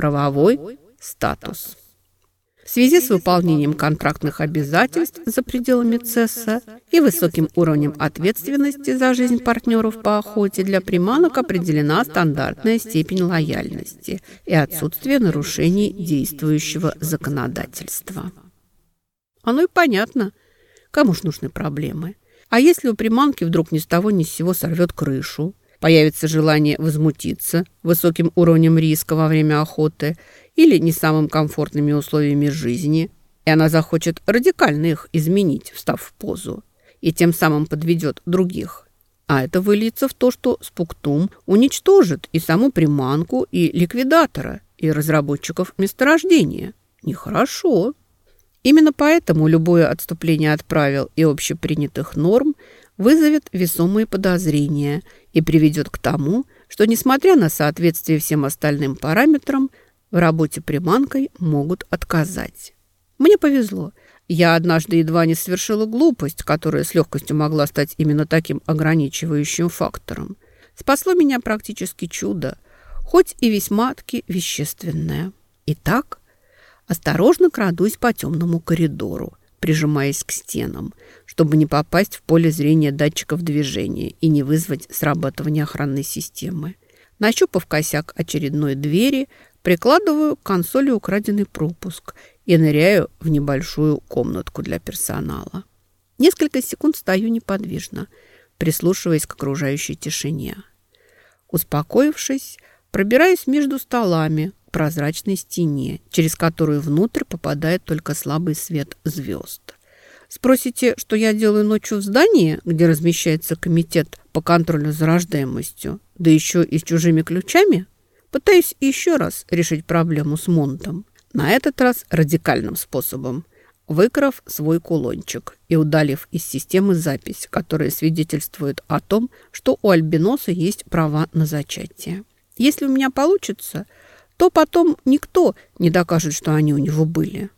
правовой статус. В связи с выполнением контрактных обязательств за пределами ЦЕСа и высоким уровнем ответственности за жизнь партнеров по охоте для приманок определена стандартная степень лояльности и отсутствие нарушений действующего законодательства. Оно и понятно, кому ж нужны проблемы. А если у приманки вдруг ни с того ни с сего сорвет крышу, появится желание возмутиться высоким уровнем риска во время охоты или не самым комфортными условиями жизни, и она захочет радикально их изменить, встав в позу, и тем самым подведет других. А это выльется в то, что Спуктум уничтожит и саму приманку, и ликвидатора, и разработчиков месторождения. Нехорошо. Именно поэтому любое отступление от правил и общепринятых норм вызовет весомые подозрения и приведет к тому, что, несмотря на соответствие всем остальным параметрам, в работе приманкой могут отказать. Мне повезло. Я однажды едва не совершила глупость, которая с легкостью могла стать именно таким ограничивающим фактором. Спасло меня практически чудо, хоть и весьма-таки вещественное. Итак, осторожно крадусь по темному коридору, прижимаясь к стенам, чтобы не попасть в поле зрения датчиков движения и не вызвать срабатывание охранной системы. Нащупав косяк очередной двери, Прикладываю к консоли украденный пропуск и ныряю в небольшую комнатку для персонала. Несколько секунд стою неподвижно, прислушиваясь к окружающей тишине. Успокоившись, пробираюсь между столами прозрачной стене, через которую внутрь попадает только слабый свет звезд. Спросите, что я делаю ночью в здании, где размещается комитет по контролю за рождаемостью, да еще и с чужими ключами? Пытаюсь еще раз решить проблему с Монтом. На этот раз радикальным способом. Выкрав свой кулончик и удалив из системы запись, которая свидетельствует о том, что у альбиноса есть права на зачатие. Если у меня получится, то потом никто не докажет, что они у него были.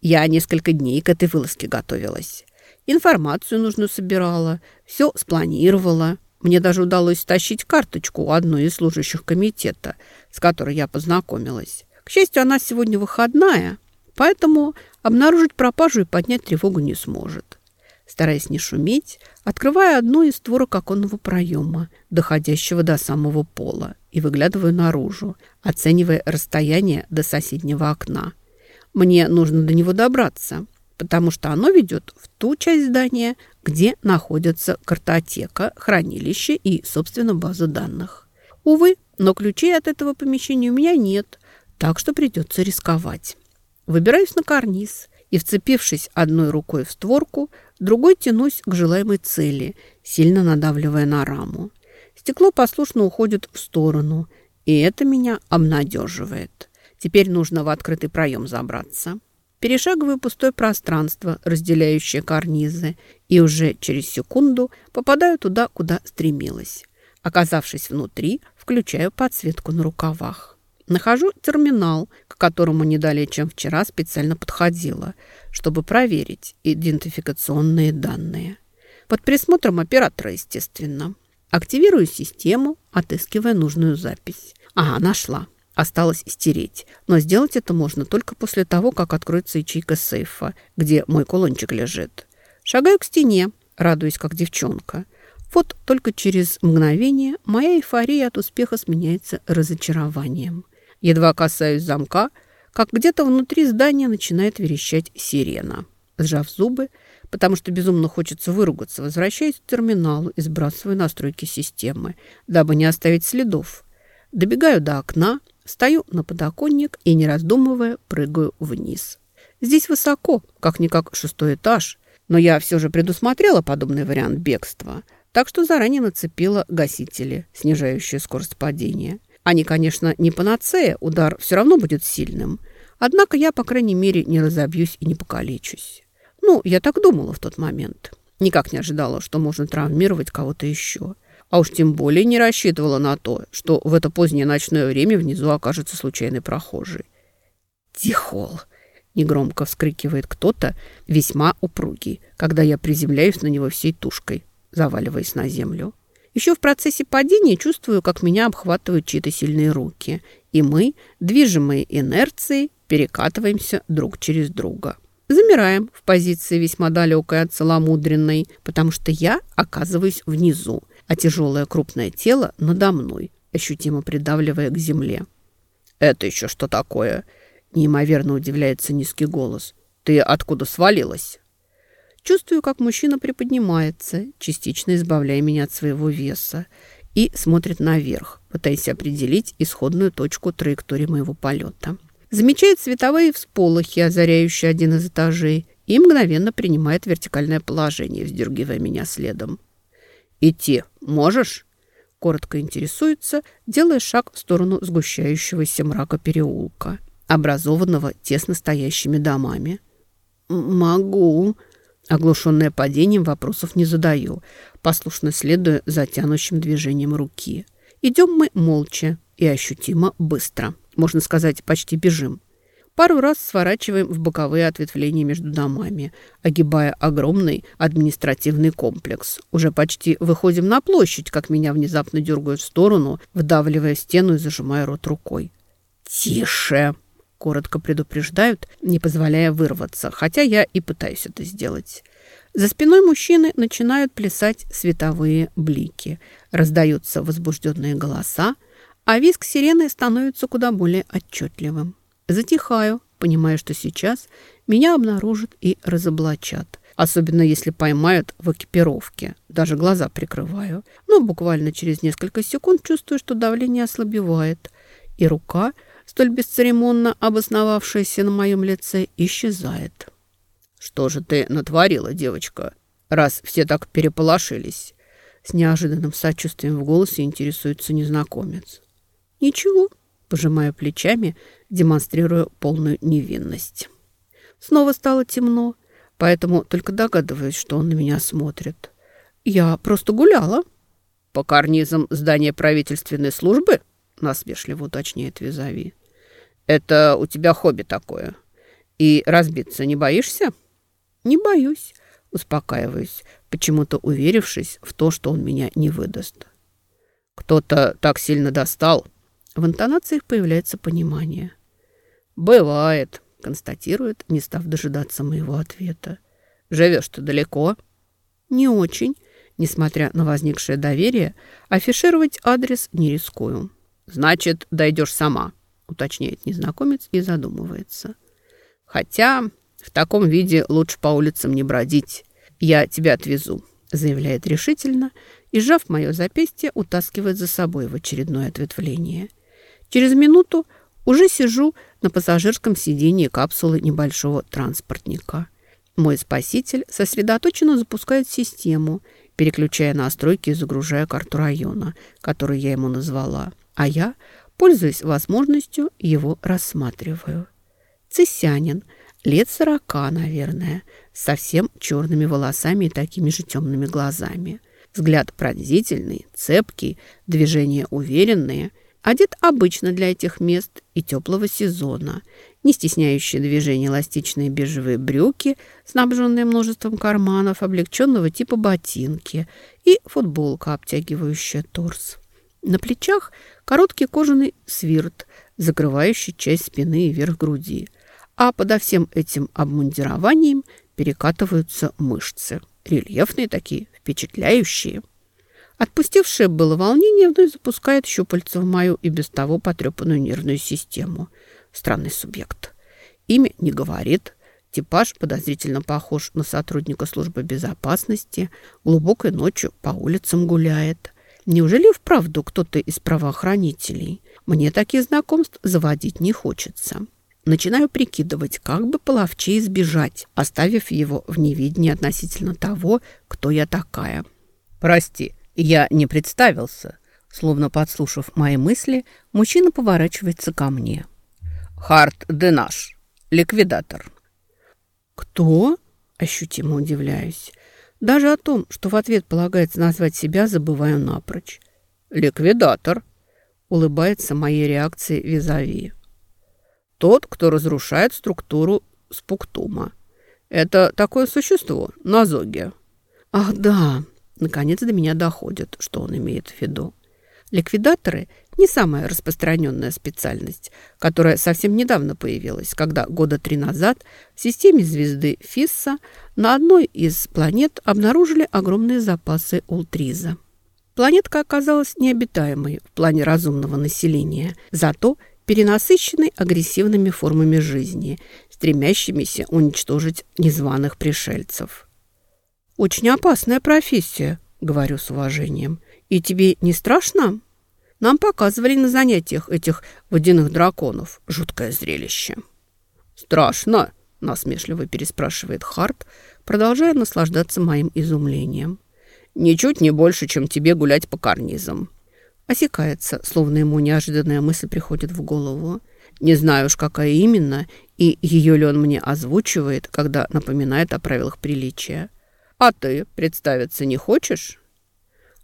Я несколько дней к этой вылазке готовилась. Информацию нужную собирала, все спланировала. Мне даже удалось стащить карточку у одной из служащих комитета, с которой я познакомилась. К счастью, она сегодня выходная, поэтому обнаружить пропажу и поднять тревогу не сможет. Стараясь не шуметь, открываю одну из створок оконного проема, доходящего до самого пола, и выглядываю наружу, оценивая расстояние до соседнего окна. Мне нужно до него добраться – потому что оно ведет в ту часть здания, где находятся картотека, хранилище и, собственно, база данных. Увы, но ключей от этого помещения у меня нет, так что придется рисковать. Выбираюсь на карниз и, вцепившись одной рукой в створку, другой тянусь к желаемой цели, сильно надавливая на раму. Стекло послушно уходит в сторону, и это меня обнадеживает. Теперь нужно в открытый проем забраться. Перешагиваю пустое пространство, разделяющее карнизы, и уже через секунду попадаю туда, куда стремилась. Оказавшись внутри, включаю подсветку на рукавах. Нахожу терминал, к которому не далее, чем вчера, специально подходила, чтобы проверить идентификационные данные. Под присмотром оператора, естественно. Активирую систему, отыскивая нужную запись. Ага, нашла. Осталось стереть. Но сделать это можно только после того, как откроется ячейка сейфа, где мой кулончик лежит. Шагаю к стене, радуясь, как девчонка. Вот только через мгновение моя эйфория от успеха сменяется разочарованием. Едва касаюсь замка, как где-то внутри здания начинает верещать сирена. Сжав зубы, потому что безумно хочется выругаться, возвращаюсь к терминалу и сбрасываю настройки системы, дабы не оставить следов. Добегаю до окна, Стою на подоконник и, не раздумывая, прыгаю вниз. Здесь высоко, как-никак шестой этаж, но я все же предусмотрела подобный вариант бегства, так что заранее нацепила гасители, снижающие скорость падения. Они, конечно, не панацея, удар все равно будет сильным, однако я, по крайней мере, не разобьюсь и не покалечусь. Ну, я так думала в тот момент. Никак не ожидала, что можно травмировать кого-то еще – а уж тем более не рассчитывала на то, что в это позднее ночное время внизу окажется случайный прохожий. «Тихол!» — негромко вскрикивает кто-то, весьма упругий, когда я приземляюсь на него всей тушкой, заваливаясь на землю. Еще в процессе падения чувствую, как меня обхватывают чьи-то сильные руки и мы, движимые инерцией, перекатываемся друг через друга. Замираем в позиции весьма далекой от целомудренной, потому что я оказываюсь внизу, а тяжелое крупное тело надо мной, ощутимо придавливая к земле. «Это еще что такое?» – неимоверно удивляется низкий голос. «Ты откуда свалилась?» Чувствую, как мужчина приподнимается, частично избавляя меня от своего веса, и смотрит наверх, пытаясь определить исходную точку траектории моего полета. Замечает световые всполохи, озаряющие один из этажей, и мгновенно принимает вертикальное положение, вздергивая меня следом. «Идти можешь?» Коротко интересуется, делая шаг в сторону сгущающегося мрака переулка, образованного тесно стоящими домами. «Могу», Оглушенная падением, вопросов не задаю, послушно следуя за тянущим движением руки. Идем мы молча и ощутимо быстро. Можно сказать, почти бежим. Пару раз сворачиваем в боковые ответвления между домами, огибая огромный административный комплекс. Уже почти выходим на площадь, как меня внезапно дергают в сторону, вдавливая стену и зажимая рот рукой. «Тише!» Коротко предупреждают, не позволяя вырваться, хотя я и пытаюсь это сделать. За спиной мужчины начинают плясать световые блики, раздаются возбужденные голоса, а визг сирены становится куда более отчетливым. Затихаю, понимая, что сейчас меня обнаружат и разоблачат, особенно если поймают в экипировке. Даже глаза прикрываю, но буквально через несколько секунд чувствую, что давление ослабевает, и рука – столь бесцеремонно обосновавшаяся на моем лице, исчезает. «Что же ты натворила, девочка, раз все так переполошились?» С неожиданным сочувствием в голосе интересуется незнакомец. «Ничего», — пожимаю плечами, демонстрируя полную невинность. Снова стало темно, поэтому только догадываюсь, что он на меня смотрит. «Я просто гуляла». «По карнизам здания правительственной службы?» — насмешливо уточняет Визави. Это у тебя хобби такое. И разбиться не боишься? Не боюсь, успокаиваюсь, почему-то уверившись в то, что он меня не выдаст. Кто-то так сильно достал. В интонациях появляется понимание. Бывает, констатирует, не став дожидаться моего ответа. Живешь ты далеко? Не очень. Несмотря на возникшее доверие, афишировать адрес не рискую. Значит, дойдешь сама уточняет незнакомец и задумывается. Хотя в таком виде лучше по улицам не бродить. Я тебя отвезу, заявляет решительно и, сжав мое запястье, утаскивает за собой в очередное ответвление. Через минуту уже сижу на пассажирском сидении капсулы небольшого транспортника. Мой спаситель сосредоточенно запускает систему, переключая настройки и загружая карту района, который я ему назвала. А я Пользуясь возможностью, его рассматриваю. Цесянин, лет сорока, наверное, совсем черными волосами и такими же темными глазами. Взгляд пронзительный, цепкий, движения уверенные. Одет обычно для этих мест и теплого сезона. Не стесняющие движения эластичные бежевые брюки, снабженные множеством карманов, облегченного типа ботинки и футболка, обтягивающая торс. На плечах короткий кожаный свирт, закрывающий часть спины и верх груди. А подо всем этим обмундированием перекатываются мышцы. Рельефные такие, впечатляющие. Отпустившее было волнение вновь запускает щупальца в мою и без того потрепанную нервную систему. Странный субъект. Имя не говорит. Типаж подозрительно похож на сотрудника службы безопасности. Глубокой ночью по улицам гуляет. Неужели вправду кто-то из правоохранителей? Мне таких знакомств заводить не хочется. Начинаю прикидывать, как бы половче избежать, оставив его в невидении относительно того, кто я такая. «Прости, я не представился». Словно подслушав мои мысли, мужчина поворачивается ко мне. «Харт Денаш, ликвидатор». «Кто?» – ощутимо удивляюсь. Даже о том, что в ответ полагается назвать себя, забываю напрочь. «Ликвидатор», — улыбается моей реакции визави. «Тот, кто разрушает структуру спуктума. Это такое существо, назоги». «Ах, да!» Наконец до меня доходит, что он имеет в виду. Ликвидаторы – не самая распространенная специальность, которая совсем недавно появилась, когда года три назад в системе звезды Фисса на одной из планет обнаружили огромные запасы ултриза. Планетка оказалась необитаемой в плане разумного населения, зато перенасыщенной агрессивными формами жизни, стремящимися уничтожить незваных пришельцев. «Очень опасная профессия», — говорю с уважением. «И тебе не страшно?» Нам показывали на занятиях этих водяных драконов. Жуткое зрелище. «Страшно?» – насмешливо переспрашивает Харт, продолжая наслаждаться моим изумлением. «Ничуть не больше, чем тебе гулять по карнизам». Осекается, словно ему неожиданная мысль приходит в голову. Не знаю уж, какая именно, и ее ли он мне озвучивает, когда напоминает о правилах приличия. «А ты представиться не хочешь?»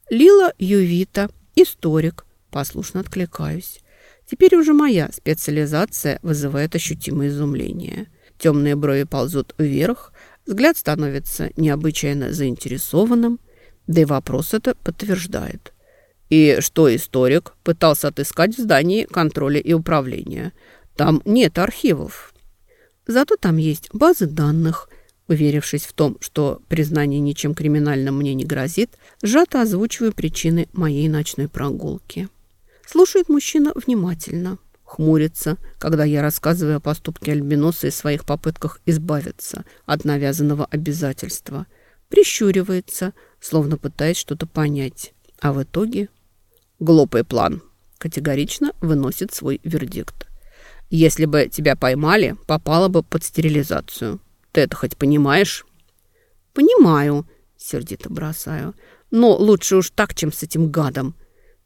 Лила Ювита, историк, Послушно откликаюсь. Теперь уже моя специализация вызывает ощутимое изумление. Темные брови ползут вверх, взгляд становится необычайно заинтересованным, да и вопрос это подтверждает. И что историк пытался отыскать в здании контроля и управления? Там нет архивов. Зато там есть базы данных. Уверившись в том, что признание ничем криминальным мне не грозит, сжато озвучиваю причины моей ночной прогулки. Слушает мужчина внимательно, хмурится, когда я рассказываю о поступке Альбиноса и своих попытках избавиться от навязанного обязательства. Прищуривается, словно пытаясь что-то понять. А в итоге... Глупый план. Категорично выносит свой вердикт. Если бы тебя поймали, попала бы под стерилизацию. Ты это хоть понимаешь? Понимаю, сердито бросаю. Но лучше уж так, чем с этим гадом.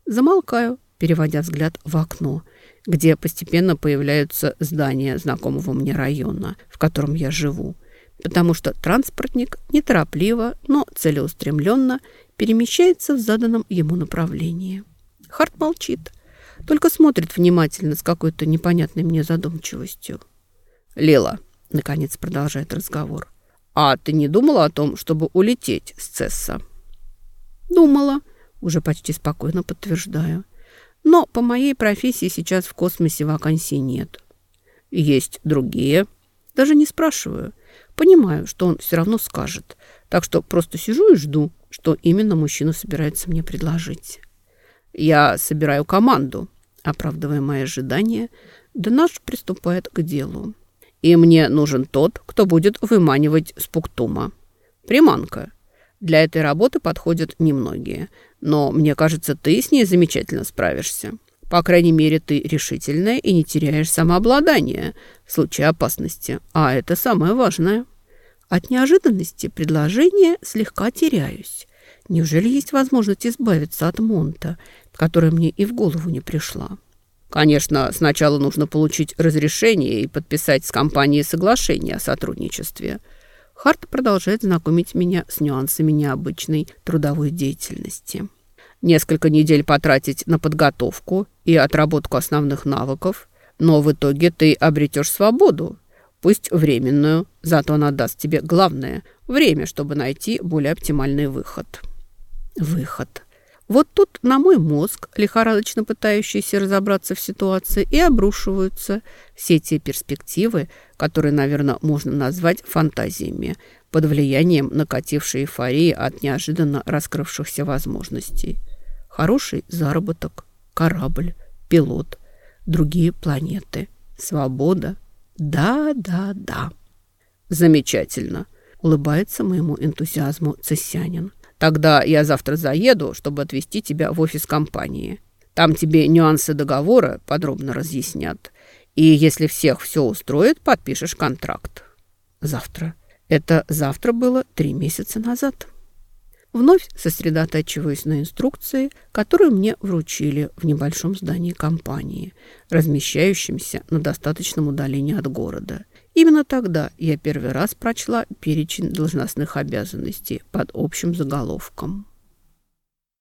Замолкаю, переводя взгляд в окно, где постепенно появляются здания знакомого мне района, в котором я живу, потому что транспортник неторопливо, но целеустремленно перемещается в заданном ему направлении. Харт молчит, только смотрит внимательно с какой-то непонятной мне задумчивостью. «Лила», — наконец продолжает разговор, «а ты не думала о том, чтобы улететь с Цесса?» «Думала», — уже почти спокойно подтверждаю. Но по моей профессии сейчас в космосе вакансий нет. Есть другие. Даже не спрашиваю. Понимаю, что он все равно скажет. Так что просто сижу и жду, что именно мужчина собирается мне предложить. Я собираю команду, оправдывая мои ожидания, да наш приступает к делу. И мне нужен тот, кто будет выманивать спуктума. Приманка. Для этой работы подходят немногие. Но мне кажется, ты с ней замечательно справишься. По крайней мере, ты решительная и не теряешь самообладание в случае опасности. А это самое важное. От неожиданности предложения слегка теряюсь. Неужели есть возможность избавиться от Монта, которая мне и в голову не пришла? Конечно, сначала нужно получить разрешение и подписать с компанией соглашение о сотрудничестве – Харт продолжает знакомить меня с нюансами необычной трудовой деятельности. Несколько недель потратить на подготовку и отработку основных навыков, но в итоге ты обретешь свободу, пусть временную, зато она даст тебе главное – время, чтобы найти более оптимальный выход. Выход. Вот тут на мой мозг, лихорадочно пытающийся разобраться в ситуации, и обрушиваются все те перспективы, которые, наверное, можно назвать фантазиями, под влиянием накатившей эйфории от неожиданно раскрывшихся возможностей. Хороший заработок, корабль, пилот, другие планеты, свобода. Да, да, да. Замечательно, улыбается моему энтузиазму цессянин. Тогда я завтра заеду, чтобы отвезти тебя в офис компании. Там тебе нюансы договора подробно разъяснят. И если всех все устроит, подпишешь контракт. Завтра. Это завтра было три месяца назад. Вновь сосредотачиваюсь на инструкции, которую мне вручили в небольшом здании компании, размещающемся на достаточном удалении от города. Именно тогда я первый раз прочла перечень должностных обязанностей под общим заголовком.